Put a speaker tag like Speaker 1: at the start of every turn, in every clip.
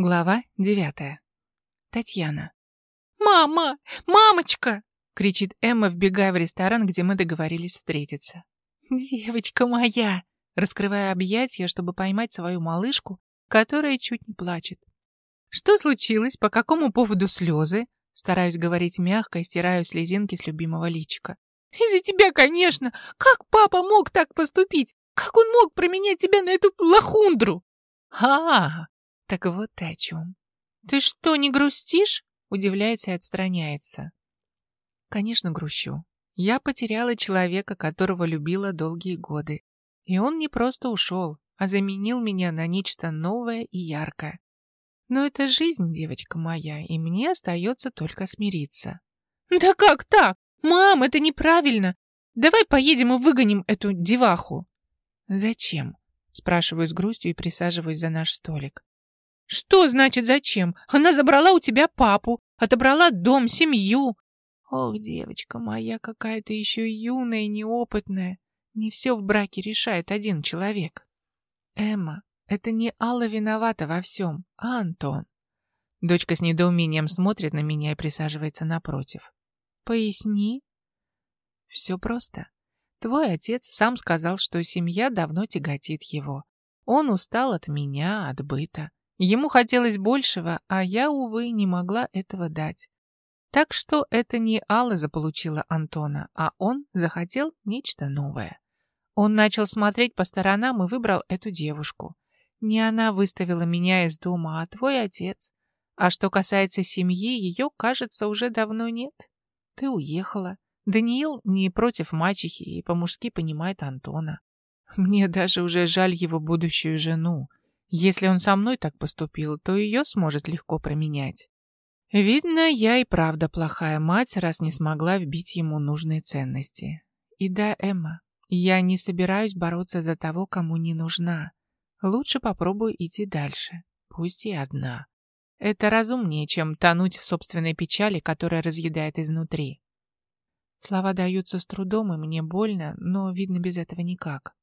Speaker 1: Глава девятая. Татьяна.
Speaker 2: «Мама! Мамочка!»
Speaker 1: — кричит Эмма, вбегая в ресторан, где мы договорились встретиться.
Speaker 2: «Девочка моя!»
Speaker 1: — раскрывая объятия, чтобы поймать свою малышку, которая чуть не плачет.
Speaker 2: «Что случилось? По какому поводу слезы?»
Speaker 1: Стараюсь говорить мягко и стираю слезинки с любимого личика.
Speaker 2: «Из-за тебя, конечно! Как папа мог так поступить? Как он мог променять тебя на эту лохундру?»
Speaker 1: «А, так вот ты о чем.
Speaker 2: Ты что, не грустишь?
Speaker 1: Удивляется и отстраняется. Конечно, грущу. Я потеряла человека, которого любила долгие годы. И он не просто ушел, а заменил меня на нечто новое и яркое. Но это жизнь, девочка моя, и мне остается только смириться.
Speaker 2: Да как так? Мам, это неправильно. Давай поедем и выгоним эту деваху.
Speaker 1: Зачем? Спрашиваю с грустью и присаживаюсь за наш столик.
Speaker 2: Что значит зачем? Она забрала у тебя папу, отобрала дом, семью.
Speaker 1: Ох, девочка моя, какая ты еще юная и неопытная. Не все в браке решает один человек. Эмма, это не Алла виновата во всем, а Антон. Дочка с недоумением смотрит на меня и присаживается напротив. Поясни. Все просто. Твой отец сам сказал, что семья давно тяготит его. Он устал от меня, от быта. Ему хотелось большего, а я, увы, не могла этого дать. Так что это не Алла заполучила Антона, а он захотел нечто новое. Он начал смотреть по сторонам и выбрал эту девушку. Не она выставила меня из дома, а твой отец. А что касается семьи, ее, кажется, уже давно нет. Ты уехала. Даниил не против мачехи и по-мужски понимает Антона. Мне даже уже жаль его будущую жену. Если он со мной так поступил, то ее сможет легко променять. Видно, я и правда плохая мать, раз не смогла вбить ему нужные ценности. И да, Эмма, я не собираюсь бороться за того, кому не нужна. Лучше попробую идти дальше, пусть и одна. Это разумнее, чем тонуть в собственной печали, которая разъедает изнутри. Слова даются с трудом, и мне больно, но, видно, без этого никак.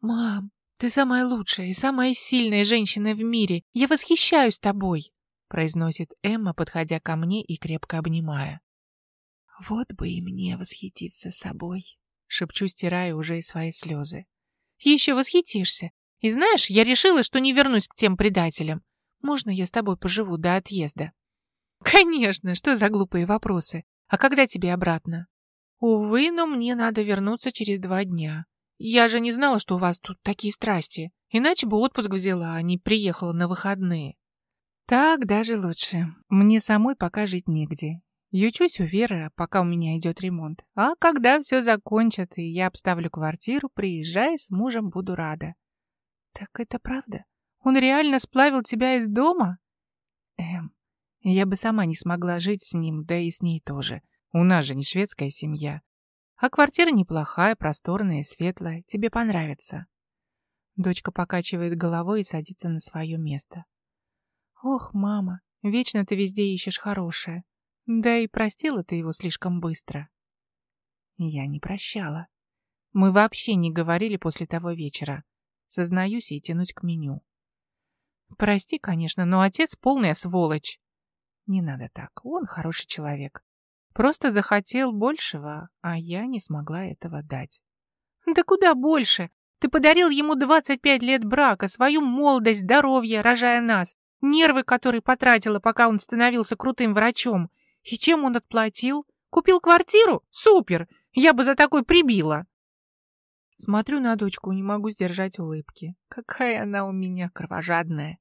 Speaker 2: «Мам, ты самая лучшая и самая сильная женщина в мире. Я восхищаюсь тобой!» произносит Эмма, подходя ко мне и крепко обнимая.
Speaker 1: «Вот бы и мне восхититься собой!» шепчу, стирая уже и свои слезы.
Speaker 2: «Еще восхитишься! И знаешь, я решила, что не вернусь к тем предателям. Можно я с тобой поживу до отъезда?»
Speaker 1: «Конечно! Что за глупые вопросы? А когда тебе обратно?»
Speaker 2: «Увы, но мне надо вернуться через два дня. Я же не знала, что у вас тут такие страсти. Иначе бы отпуск взяла, а не приехала на выходные.
Speaker 1: Так даже лучше. Мне самой пока жить негде. Ючусь у Веры, пока у меня идет ремонт. А когда все закончат, и я обставлю квартиру, приезжай, с мужем буду рада.
Speaker 2: Так это правда? Он реально сплавил тебя из дома?
Speaker 1: Эм, я бы сама не смогла жить с ним, да и с ней тоже. У нас же не шведская семья. А квартира неплохая, просторная светлая. Тебе понравится. Дочка покачивает головой и садится на свое место.
Speaker 2: Ох, мама, вечно ты везде ищешь хорошее. Да и простила ты его слишком быстро.
Speaker 1: Я не прощала. Мы вообще не говорили после того вечера. Сознаюсь и тянусь к меню.
Speaker 2: Прости, конечно, но отец полная сволочь.
Speaker 1: Не надо так, он хороший человек. Просто захотел большего, а я не смогла этого дать.
Speaker 2: Да куда больше? Ты подарил ему 25 лет брака, свою молодость, здоровье, рожая нас, нервы, которые потратила, пока он становился крутым врачом. И чем он отплатил? Купил квартиру? Супер! Я бы за такой прибила.
Speaker 1: Смотрю на дочку, не могу сдержать улыбки. Какая она у меня кровожадная.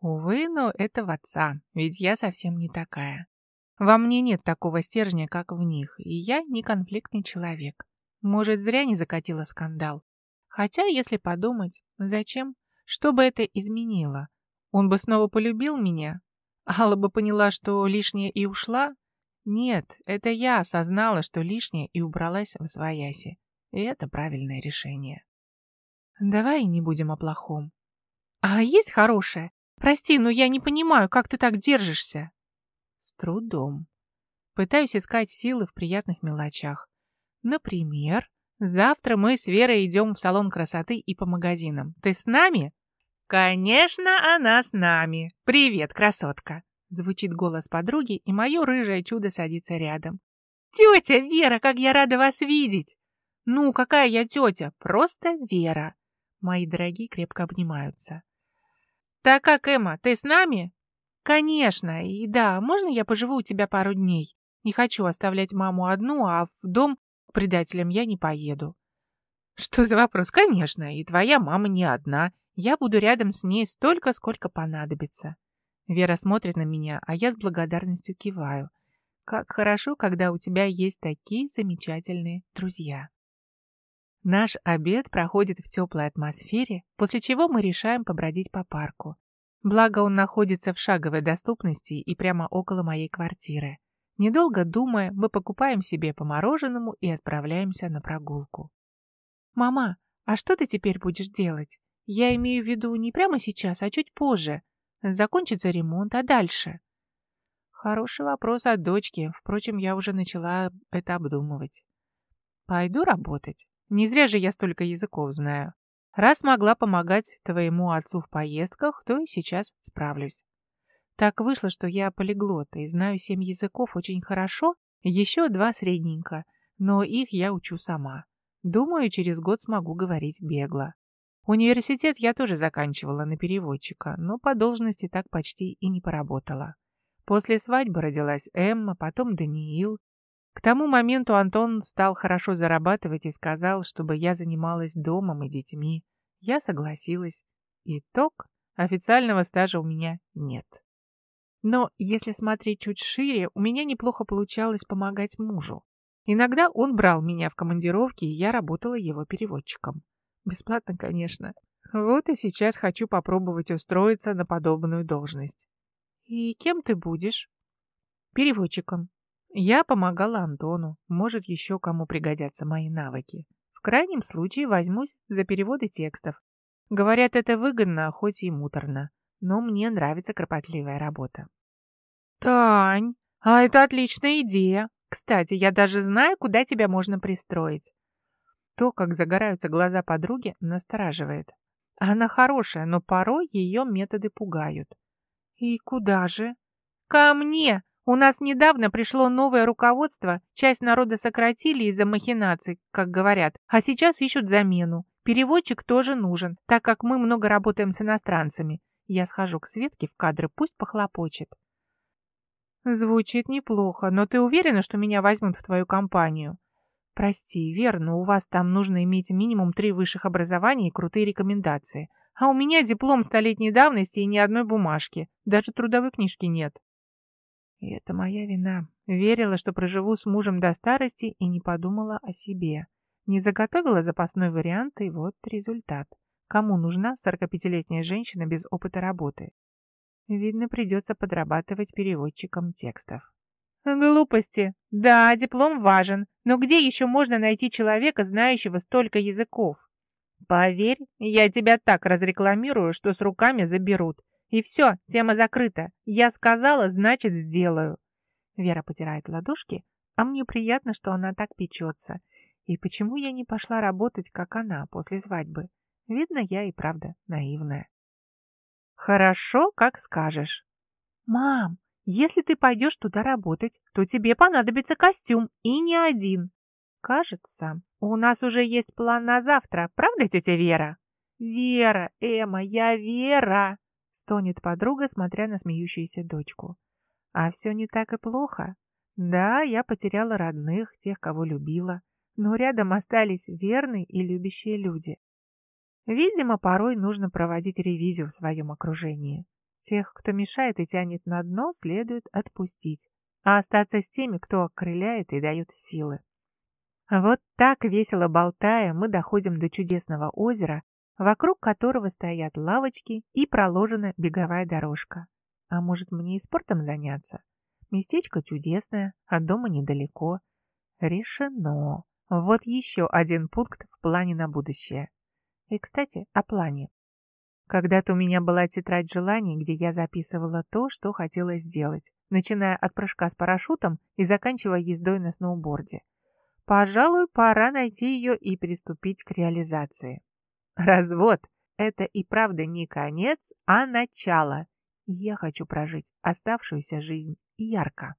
Speaker 1: Увы, но это в отца, ведь я совсем не такая. Во мне нет такого стержня, как в них, и я не конфликтный человек. Может, зря не закатила скандал. Хотя, если подумать, зачем? Что бы это изменило? Он бы снова полюбил меня? Алла бы поняла, что лишнее и ушла? Нет, это я осознала, что лишнее и убралась в свояси. И это правильное решение. Давай не будем о плохом.
Speaker 2: А есть хорошее? Прости, но я не понимаю, как ты так держишься
Speaker 1: трудом. Пытаюсь искать силы в приятных мелочах. Например, завтра мы с Верой идем в салон красоты и по магазинам. Ты с нами?
Speaker 2: «Конечно, она с нами! Привет, красотка!» Звучит голос подруги, и мое рыжее чудо садится рядом. «Тетя Вера, как я рада вас видеть!» «Ну, какая я тетя? Просто Вера!» Мои дорогие крепко обнимаются. «Так как, Эмма, ты с нами?» «Конечно, и да, можно я поживу у тебя пару дней? Не хочу оставлять маму одну, а в дом к предателям я не поеду». «Что за вопрос? Конечно, и твоя мама не одна. Я буду рядом с ней столько, сколько понадобится». Вера смотрит на меня, а я с благодарностью киваю. Как хорошо, когда у тебя есть такие замечательные друзья. Наш обед проходит в теплой атмосфере, после чего мы решаем побродить по парку. Благо он находится в шаговой доступности и прямо около моей квартиры. Недолго думая, мы покупаем себе по мороженому и отправляемся на прогулку. «Мама, а что ты теперь будешь делать? Я имею в виду не прямо сейчас, а чуть позже. Закончится ремонт, а дальше?» Хороший вопрос от дочки. Впрочем, я уже начала это обдумывать. Пойду работать. Не зря же я столько языков знаю. Раз могла помогать твоему отцу в поездках, то и сейчас справлюсь. Так вышло, что я полиглот и знаю семь языков очень хорошо, еще два средненько, но их я учу сама. Думаю, через год смогу говорить бегло. Университет я тоже заканчивала на переводчика, но по должности так почти и не поработала. После свадьбы родилась Эмма, потом Даниил. К тому моменту Антон стал хорошо зарабатывать и сказал, чтобы я занималась домом и детьми. Я согласилась. Итог. Официального стажа у меня нет. Но если смотреть чуть шире, у меня неплохо получалось помогать мужу. Иногда он брал меня в командировки, и я работала его переводчиком. Бесплатно, конечно. Вот и сейчас хочу попробовать устроиться на подобную должность. И кем ты будешь? Переводчиком. Я помогала Антону. Может, еще кому пригодятся мои навыки. В крайнем случае возьмусь за переводы текстов. Говорят, это выгодно, хоть и муторно. Но мне нравится кропотливая работа. Тань, а это отличная идея. Кстати, я даже знаю, куда тебя можно пристроить. То, как загораются глаза подруги, настораживает. Она хорошая, но порой ее методы пугают. «И куда же?» «Ко мне! У нас недавно пришло новое руководство, часть народа сократили из-за махинаций, как говорят, а сейчас ищут замену. Переводчик тоже нужен, так как мы много работаем с иностранцами. Я схожу к Светке в кадры, пусть похлопочет». «Звучит неплохо, но ты уверена, что меня возьмут в твою компанию?» «Прости, верно, у вас там нужно иметь минимум три высших образования и крутые рекомендации. А у меня диплом столетней давности и ни одной бумажки. Даже трудовой книжки нет. И это моя вина. Верила, что проживу с мужем до старости и не подумала о себе. Не заготовила запасной вариант, и вот результат. Кому нужна 45-летняя женщина без опыта работы? Видно, придется подрабатывать переводчиком текстов. Глупости. Да, диплом важен, но где еще можно найти человека, знающего столько языков? Поверь, я тебя так разрекламирую, что с руками заберут. И все, тема закрыта. Я сказала, значит, сделаю. Вера потирает ладошки, а мне приятно, что она так печется. И почему я не пошла работать, как она, после свадьбы? Видно, я и правда наивная. Хорошо, как скажешь. Мам, если ты пойдешь туда работать, то тебе понадобится костюм, и не один. Кажется, у нас уже есть план на завтра, правда, тетя Вера? Вера, Эмма, я Вера, стонет подруга, смотря на смеющуюся дочку. А все не так и плохо. Да, я потеряла родных, тех, кого любила, но рядом остались верные и любящие люди. Видимо, порой нужно проводить ревизию в своем окружении. Тех, кто мешает и тянет на дно, следует отпустить, а остаться с теми, кто окрыляет и дает силы. Вот так, весело болтая, мы доходим до чудесного озера, вокруг которого стоят лавочки и проложена беговая дорожка. А может, мне и спортом заняться? Местечко чудесное, от дома недалеко. Решено. Вот еще один пункт в плане на будущее. И, кстати, о плане. Когда-то у меня была тетрадь желаний, где я записывала то, что хотела сделать, начиная от прыжка с парашютом и заканчивая ездой на сноуборде. Пожалуй, пора найти ее и приступить к реализации. Развод.
Speaker 1: это и правда не конец, а начало. Я хочу прожить оставшуюся жизнь ярко.